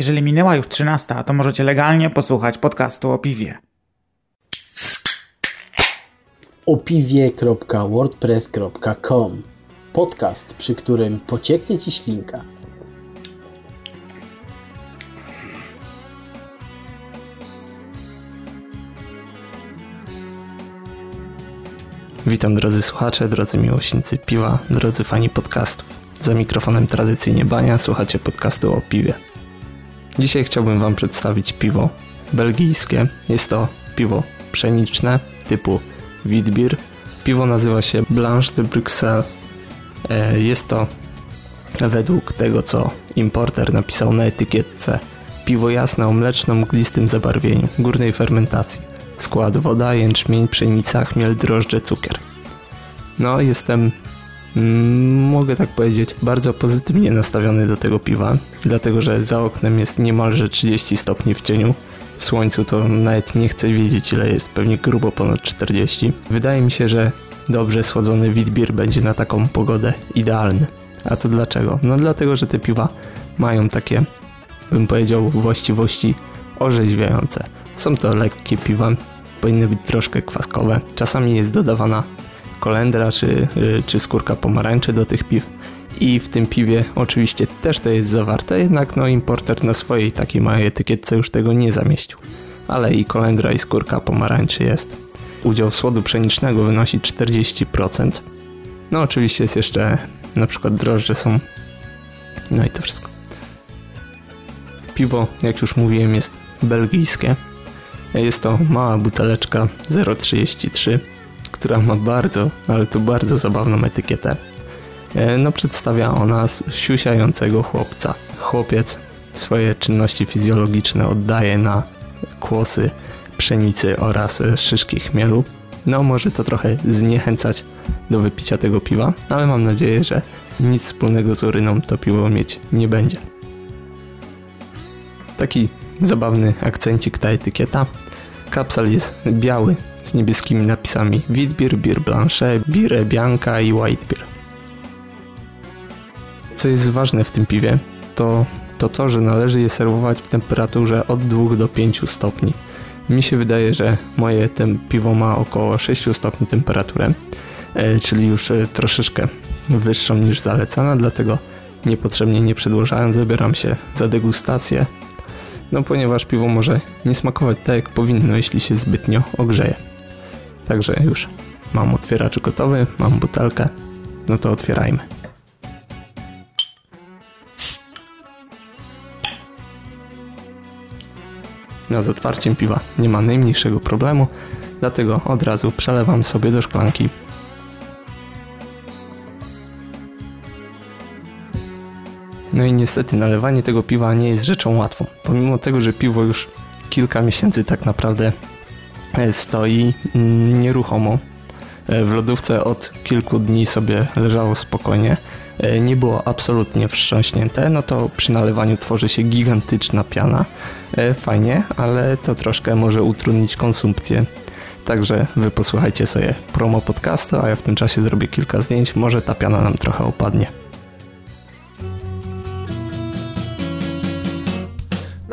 Jeżeli minęła już 13, to możecie legalnie posłuchać podcastu o piwie. opiwie.wordpress.com Podcast, przy którym pocieknie Ci ślinka. Witam drodzy słuchacze, drodzy miłośnicy piwa, drodzy fani podcastów. Za mikrofonem tradycyjnie Bania, słuchacie podcastu o piwie. Dzisiaj chciałbym Wam przedstawić piwo belgijskie. Jest to piwo pszeniczne typu Witbier. Piwo nazywa się Blanche de Bruxelles. E, jest to według tego, co importer napisał na etykietce piwo jasne o mleczno-mglistym zabarwieniu, górnej fermentacji. Skład woda, jęczmień, pszenica, chmiel, drożdże, cukier. No, jestem, mogę tak powiedzieć, bardzo pozytywnie nastawiony do tego piwa, dlatego że za oknem jest niemalże 30 stopni w cieniu. W słońcu to nawet nie chcę wiedzieć ile jest, pewnie grubo ponad 40. Wydaje mi się, że dobrze słodzony witbier będzie na taką pogodę idealny. A to dlaczego? No dlatego, że te piwa mają takie, bym powiedział, właściwości orzeźwiające. Są to lekkie piwa, powinny być troszkę kwaskowe. Czasami jest dodawana kolendra czy, y, czy skórka pomarańczy do tych piw. I w tym piwie oczywiście też to jest zawarte, jednak no importer na swojej takiej małej etykietce już tego nie zamieścił. Ale i kolendra i skórka pomarańczy jest. Udział słodu pszenicznego wynosi 40%. No oczywiście jest jeszcze na przykład drożdże są. No i to wszystko. Piwo, jak już mówiłem, jest belgijskie. Jest to mała buteleczka 0,33, która ma bardzo, ale to bardzo zabawną etykietę. E, no przedstawia ona siusiającego chłopca. Chłopiec swoje czynności fizjologiczne oddaje na kłosy pszenicy oraz szyszki chmielu. No może to trochę zniechęcać do wypicia tego piwa, ale mam nadzieję, że nic wspólnego z uryną to piwo mieć nie będzie. Taki zabawny akcencik ta etykieta. Kapsel jest biały z niebieskimi napisami Witbier, Bier Blanche, Bire Bianca i White Beer. Co jest ważne w tym piwie, to, to to, że należy je serwować w temperaturze od 2 do 5 stopni. Mi się wydaje, że moje ten piwo ma około 6 stopni temperaturę, e, czyli już e, troszeczkę wyższą niż zalecana, dlatego niepotrzebnie nie przedłużając zabieram się za degustację no ponieważ piwo może nie smakować tak jak powinno, jeśli się zbytnio ogrzeje. Także już mam otwieracz gotowy, mam butelkę, no to otwierajmy. No z otwarciem piwa nie ma najmniejszego problemu, dlatego od razu przelewam sobie do szklanki No i niestety nalewanie tego piwa nie jest rzeczą łatwą. Pomimo tego, że piwo już kilka miesięcy tak naprawdę stoi mm, nieruchomo. E, w lodówce od kilku dni sobie leżało spokojnie. E, nie było absolutnie wstrząśnięte, no to przy nalewaniu tworzy się gigantyczna piana. Fajnie, ale to troszkę może utrudnić konsumpcję. Także wy posłuchajcie sobie promo podcastu, a ja w tym czasie zrobię kilka zdjęć. Może ta piana nam trochę opadnie.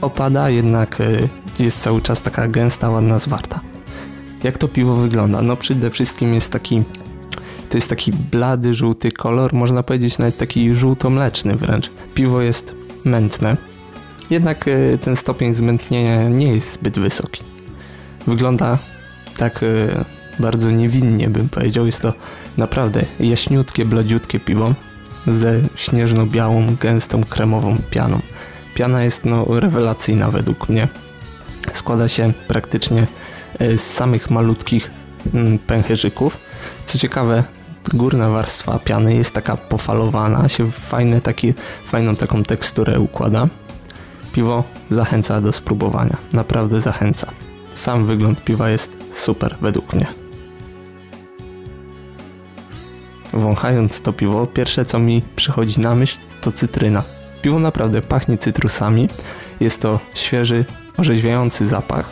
opada, jednak y, jest cały czas taka gęsta, ładna zwarta. Jak to piwo wygląda? No przede wszystkim jest taki to jest taki blady, żółty kolor, można powiedzieć nawet taki żółto-mleczny wręcz. Piwo jest mętne, jednak y, ten stopień zmętnienia nie jest zbyt wysoki. Wygląda tak y, bardzo niewinnie bym powiedział. Jest to naprawdę jaśniutkie, bladziutkie piwo ze śnieżno-białą, gęstą, kremową pianą. Piana jest no rewelacyjna według mnie. Składa się praktycznie e, z samych malutkich mm, pęcherzyków. Co ciekawe, górna warstwa piany jest taka pofalowana, się fajne, taki, fajną taką teksturę układa. Piwo zachęca do spróbowania, naprawdę zachęca. Sam wygląd piwa jest super według mnie. Wąchając to piwo, pierwsze co mi przychodzi na myśl to cytryna. Piwo naprawdę pachnie cytrusami. Jest to świeży, orzeźwiający zapach.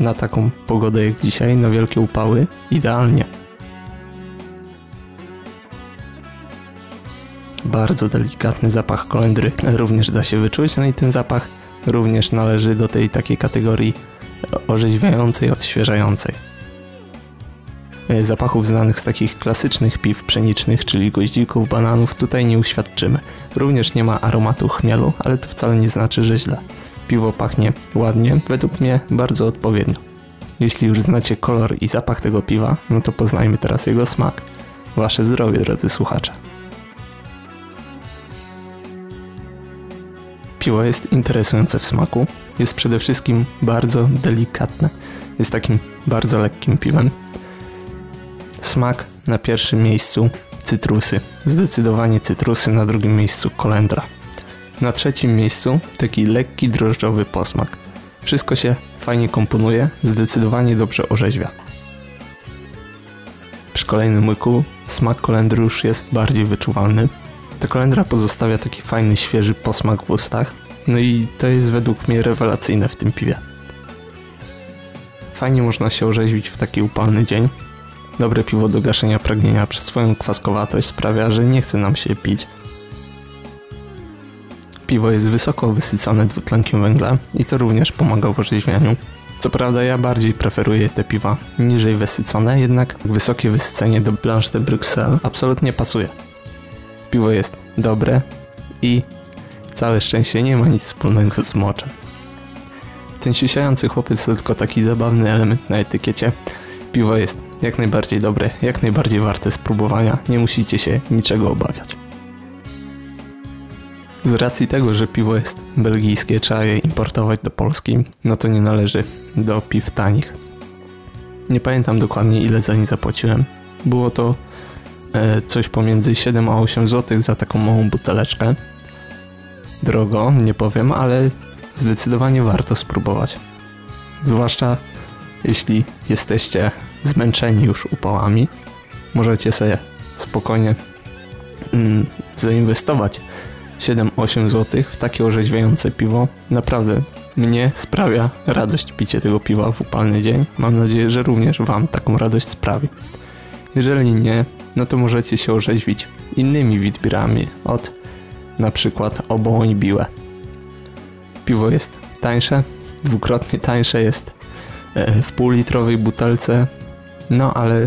Na taką pogodę jak dzisiaj, na wielkie upały, idealnie. Bardzo delikatny zapach kolendry również da się wyczuć, no i ten zapach również należy do tej takiej kategorii orzeźwiającej, odświeżającej. E, zapachów znanych z takich klasycznych piw pszenicznych, czyli goździków, bananów, tutaj nie uświadczymy. Również nie ma aromatu chmielu, ale to wcale nie znaczy, że źle. Piwo pachnie ładnie, według mnie bardzo odpowiednio. Jeśli już znacie kolor i zapach tego piwa, no to poznajmy teraz jego smak. Wasze zdrowie, drodzy słuchacze. Piwo jest interesujące w smaku, jest przede wszystkim bardzo delikatne, jest takim bardzo lekkim piwem. Smak na pierwszym miejscu cytrusy, zdecydowanie cytrusy, na drugim miejscu kolendra. Na trzecim miejscu taki lekki drożdżowy posmak. Wszystko się fajnie komponuje, zdecydowanie dobrze orzeźwia. Przy kolejnym łyku smak kolendry już jest bardziej wyczuwalny. Ta kolendra pozostawia taki fajny, świeży posmak w ustach. No i to jest według mnie rewelacyjne w tym piwie. Fajnie można się orzeźwić w taki upalny dzień. Dobre piwo do gaszenia pragnienia przez swoją kwaskowatość sprawia, że nie chce nam się pić. Piwo jest wysoko wysycone dwutlenkiem węgla i to również pomaga w orzeźwianiu. Co prawda ja bardziej preferuję te piwa niżej wysycone, jednak wysokie wysycenie do Blanche de Bruxelles absolutnie pasuje. Piwo jest dobre i całe szczęście nie ma nic wspólnego z moczem. Ten siusiający chłopiec to tylko taki zabawny element na etykiecie. Piwo jest jak najbardziej dobre, jak najbardziej warte spróbowania, nie musicie się niczego obawiać. Z racji tego, że piwo jest belgijskie, trzeba je importować do Polski, no to nie należy do piw tanich. Nie pamiętam dokładnie ile za nie zapłaciłem. Było to e, coś pomiędzy 7 a 8 zł za taką małą buteleczkę. Drogo, nie powiem, ale zdecydowanie warto spróbować. Zwłaszcza jeśli jesteście zmęczeni już upałami, możecie sobie spokojnie mm, zainwestować 7-8 zł w takie orzeźwiające piwo. Naprawdę mnie sprawia radość picie tego piwa w upalny dzień. Mam nadzieję, że również Wam taką radość sprawi. Jeżeli nie, no to możecie się orzeźwić innymi witbirami od na przykład obołoń biłe. Piwo jest tańsze, dwukrotnie tańsze jest e, w półlitrowej butelce, no ale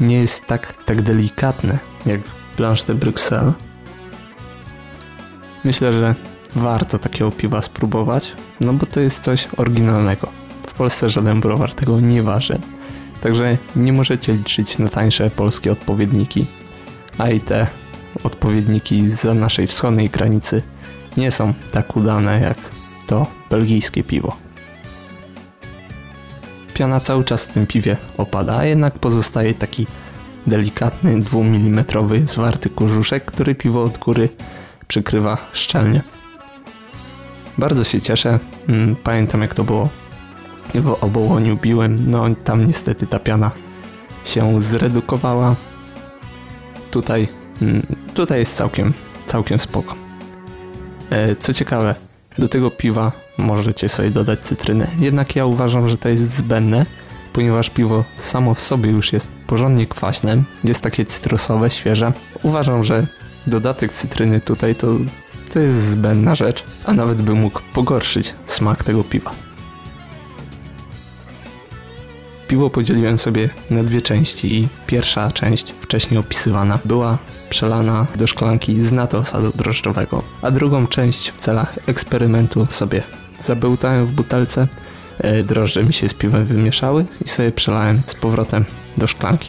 nie jest tak, tak delikatne jak Blanche de Bruxelles. Myślę, że warto takiego piwa spróbować, no bo to jest coś oryginalnego. W Polsce żaden browar tego nie waży, także nie możecie liczyć na tańsze polskie odpowiedniki, a i te odpowiedniki za naszej wschodniej granicy nie są tak udane jak to belgijskie piwo. Piana cały czas w tym piwie opada, a jednak pozostaje taki delikatny 2 mm zwarty kurzuszek, który piwo od góry przykrywa szczelnie. Bardzo się cieszę. Mm, pamiętam jak to było w obołoniu biłem. No tam niestety ta piana się zredukowała. Tutaj, mm, tutaj jest całkiem, całkiem spoko. E, co ciekawe, do tego piwa możecie sobie dodać cytrynę. Jednak ja uważam, że to jest zbędne, ponieważ piwo samo w sobie już jest porządnie kwaśne, jest takie cytrusowe, świeże. Uważam, że dodatek cytryny tutaj to, to jest zbędna rzecz, a nawet by mógł pogorszyć smak tego piwa. Piwo podzieliłem sobie na dwie części i pierwsza część, wcześniej opisywana, była przelana do szklanki z natosadu drożdżowego, a drugą część w celach eksperymentu sobie zabełtałem w butelce, e, drożdże mi się z piwem wymieszały i sobie przelałem z powrotem do szklanki.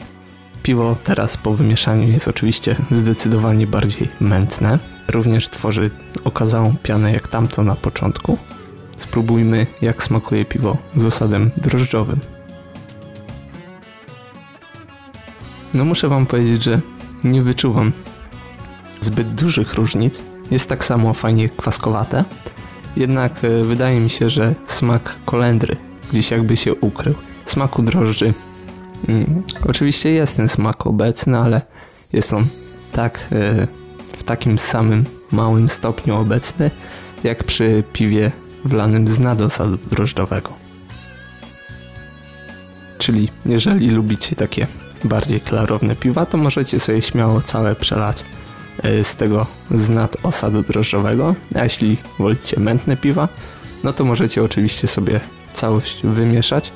Piwo teraz po wymieszaniu jest oczywiście zdecydowanie bardziej mętne. Również tworzy okazałą pianę jak tamto na początku. Spróbujmy jak smakuje piwo z osadem drożdżowym. No muszę wam powiedzieć, że nie wyczuwam zbyt dużych różnic. Jest tak samo fajnie kwaskowate. Jednak e, wydaje mi się, że smak kolendry gdzieś jakby się ukrył. Smaku drożdży. Mm, oczywiście jest ten smak obecny, ale jest on tak e, w takim samym małym stopniu obecny, jak przy piwie wlanym z nadosadu drożdżowego. Czyli jeżeli lubicie takie bardziej klarowne piwa, to możecie sobie śmiało całe przelać e, z tego z nadosadu drożdżowego, a jeśli wolicie mętne piwa, no to możecie oczywiście sobie całość wymieszać.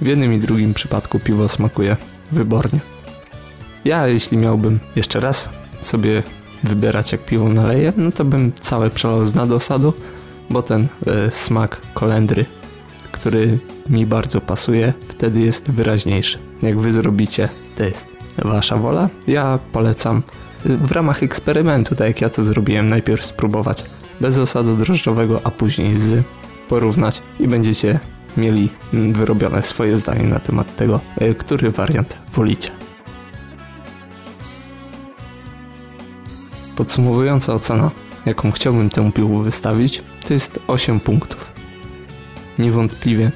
W jednym i drugim przypadku piwo smakuje wybornie. Ja jeśli miałbym jeszcze raz sobie wybierać jak piwo naleję, no to bym całe przelał z nadosadu, bo ten y, smak kolendry, który mi bardzo pasuje, wtedy jest wyraźniejszy. Jak wy zrobicie, to jest wasza wola. Ja polecam w ramach eksperymentu, tak jak ja to zrobiłem, najpierw spróbować bez osadu drożdżowego, a później z porównać i będziecie mieli wyrobione swoje zdanie na temat tego, y, który wariant wolicie. Podsumowująca ocena, jaką chciałbym temu piwu wystawić, to jest 8 punktów. Niewątpliwie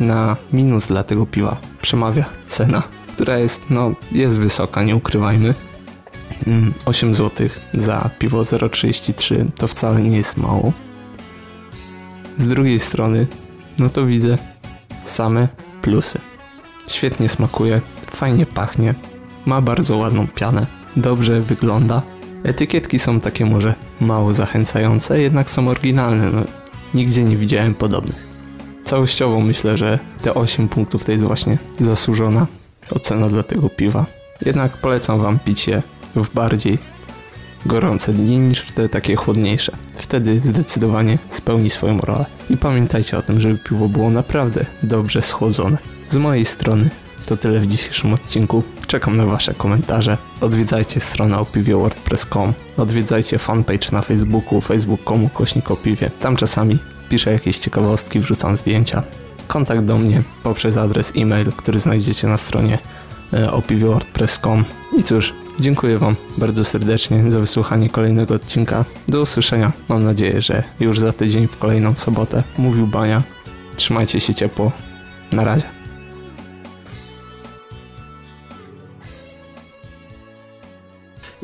na minus dla tego piwa przemawia cena, która jest, no, jest wysoka, nie ukrywajmy. 8 zł za piwo 0,33 to wcale nie jest mało. Z drugiej strony, no to widzę same plusy. Świetnie smakuje, fajnie pachnie, ma bardzo ładną pianę, dobrze wygląda. Etykietki są takie może mało zachęcające, jednak są oryginalne. No, nigdzie nie widziałem podobnych. Całościowo myślę, że te 8 punktów to jest właśnie zasłużona ocena dla tego piwa. Jednak polecam wam pić je w bardziej gorące dni niż w te takie chłodniejsze. Wtedy zdecydowanie spełni swoją rolę. I pamiętajcie o tym, żeby piwo było naprawdę dobrze schłodzone. Z mojej strony to tyle w dzisiejszym odcinku. Czekam na wasze komentarze. Odwiedzajcie stronę opiwie.wordpress.com Odwiedzajcie fanpage na Facebooku facebook.com kośnik opiwie. Tam czasami piszę jakieś ciekawostki, wrzucam zdjęcia. Kontakt do mnie poprzez adres e-mail, który znajdziecie na stronie e, opiwie.wordpress.com I cóż, dziękuję wam bardzo serdecznie za wysłuchanie kolejnego odcinka. Do usłyszenia. Mam nadzieję, że już za tydzień w kolejną sobotę. Mówił Bania. Trzymajcie się ciepło. Na razie.